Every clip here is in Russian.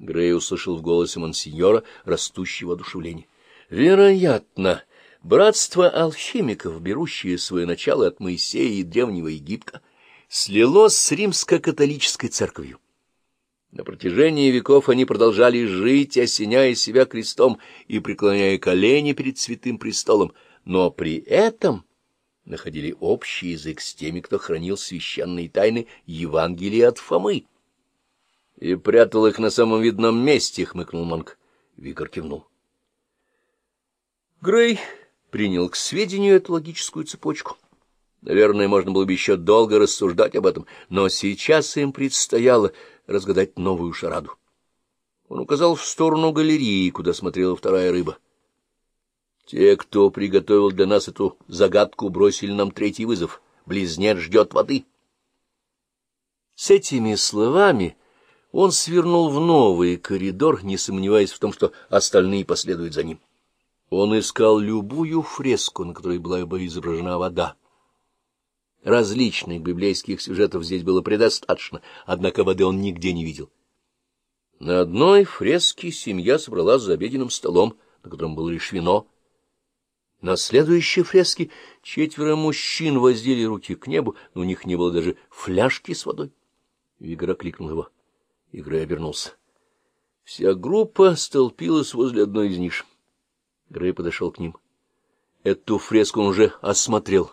Грей услышал в голосе монсеньора растущего одушевления. Вероятно, братство алхимиков, берущее свое начало от Моисея и Древнего Египта, слилось с римско-католической церковью. На протяжении веков они продолжали жить, осеняя себя крестом и преклоняя колени перед святым престолом, но при этом находили общий язык с теми, кто хранил священные тайны Евангелия от Фомы. — И прятал их на самом видном месте, — хмыкнул Монк. Викар кивнул. Грей принял к сведению эту логическую цепочку. Наверное, можно было бы еще долго рассуждать об этом, но сейчас им предстояло разгадать новую шараду. Он указал в сторону галереи, куда смотрела вторая рыба. Те, кто приготовил для нас эту загадку, бросили нам третий вызов. Близнец ждет воды. С этими словами он свернул в новый коридор, не сомневаясь в том, что остальные последуют за ним. Он искал любую фреску, на которой была бы изображена вода. Различных библейских сюжетов здесь было предостаточно, однако воды он нигде не видел. На одной фреске семья собралась за обеденным столом, на котором было лишь вино. На следующей фреске четверо мужчин воздели руки к небу, но у них не было даже фляжки с водой. Вигра кликнул его. Играй обернулся. Вся группа столпилась возле одной из ниш. Грей подошел к ним. Эту фреску он уже осмотрел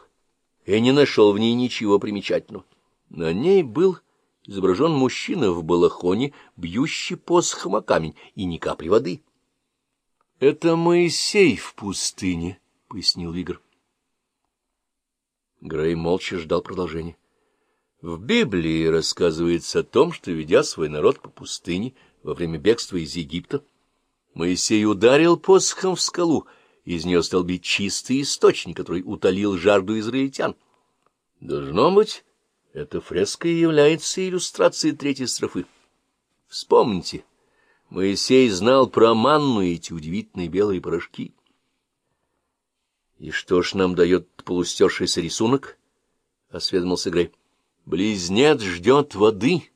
и не нашел в ней ничего примечательного. На ней был изображен мужчина в балахоне, бьющий посохом о камень, и ни капли воды. — Это Моисей в пустыне, — пояснил Вигр. Грей молча ждал продолжения. В Библии рассказывается о том, что, ведя свой народ по пустыне во время бегства из Египта, Моисей ударил посохом в скалу, из нее стал бить чистый источник, который утолил жажду израильтян. Должно быть, эта фреска и является иллюстрацией третьей строфы. Вспомните, Моисей знал про манну и эти удивительные белые порошки. И что ж нам дает полустершийся рисунок? — осведомился Грей. — Близнец ждет воды,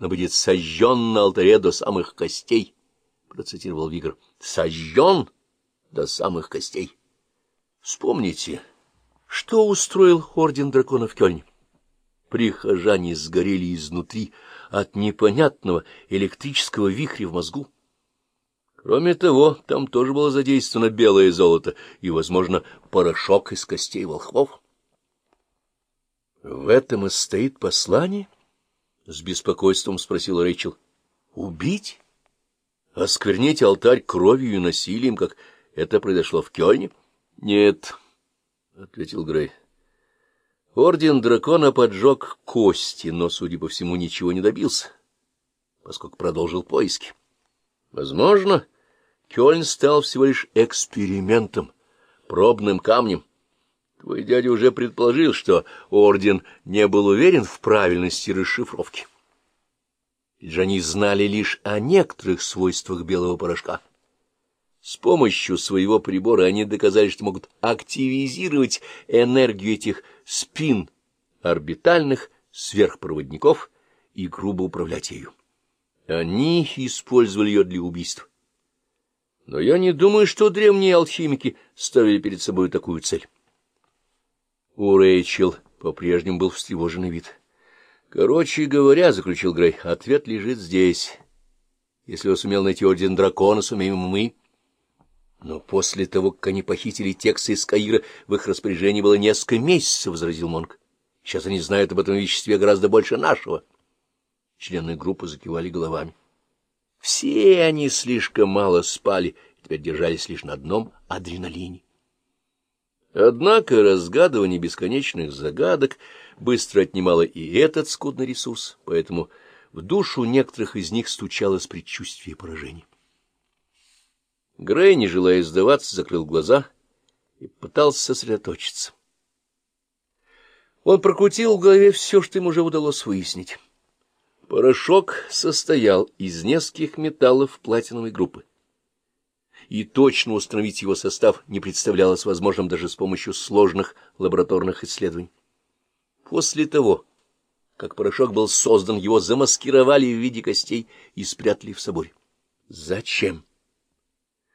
но будет сожжен на алтаре до самых костей, — процитировал Вигр. — Сожжен? — до самых костей. Вспомните, что устроил орден дракона в Кёльне. Прихожане сгорели изнутри от непонятного электрического вихря в мозгу. Кроме того, там тоже было задействовано белое золото и, возможно, порошок из костей волхвов. — В этом и стоит послание? — с беспокойством спросил Рэйчел. — Убить? Осквернить алтарь кровью и насилием, как это произошло в Кёльне? — Нет, — ответил Грей. Орден дракона поджег кости, но, судя по всему, ничего не добился, поскольку продолжил поиски. Возможно, Кёльн стал всего лишь экспериментом, пробным камнем. Твой дядя уже предположил, что орден не был уверен в правильности расшифровки. Ведь же они знали лишь о некоторых свойствах белого порошка. С помощью своего прибора они доказали, что могут активизировать энергию этих спин орбитальных сверхпроводников и грубо управлять ею. Они использовали ее для убийств. Но я не думаю, что древние алхимики ставили перед собой такую цель. У Рэйчел по-прежнему был встревоженный вид. Короче говоря, — заключил Грей, — ответ лежит здесь. Если он сумел найти орден дракона, сумеем мы... Но после того, как они похитили тексты из Каира, в их распоряжении было несколько месяцев, — возразил Монг. Сейчас они знают об этом веществе гораздо больше нашего. Члены группы закивали головами. Все они слишком мало спали, теперь держались лишь на одном адреналине. Однако разгадывание бесконечных загадок быстро отнимало и этот скудный ресурс, поэтому в душу некоторых из них стучалось предчувствие поражения. Грей, не желая сдаваться, закрыл глаза и пытался сосредоточиться. Он прокрутил в голове все, что ему уже удалось выяснить. Порошок состоял из нескольких металлов платиновой группы, и точно установить его состав не представлялось возможным даже с помощью сложных лабораторных исследований. После того, как порошок был создан, его замаскировали в виде костей и спрятали в соборе. Зачем?